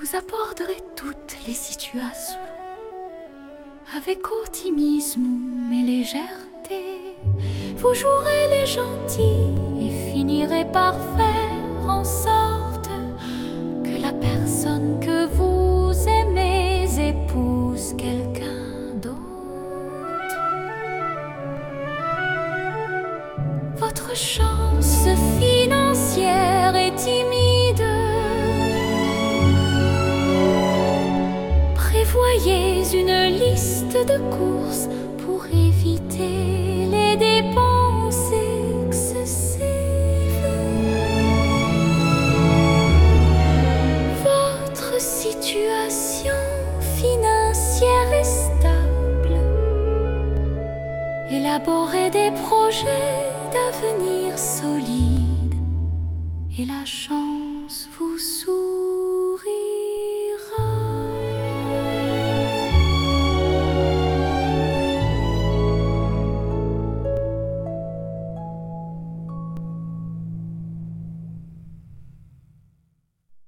Vous aborderez toutes les situations avec optimisme et légèreté. Vous jouerez les gentils et finirez par faire en sorte que la personne que vous aimez épouse quelqu'un d'autre. Votre chance Prévoyez une liste de courses pour éviter les dépenses excessives. Votre situation financière est stable. Élaborez des projets d'avenir solides et la chance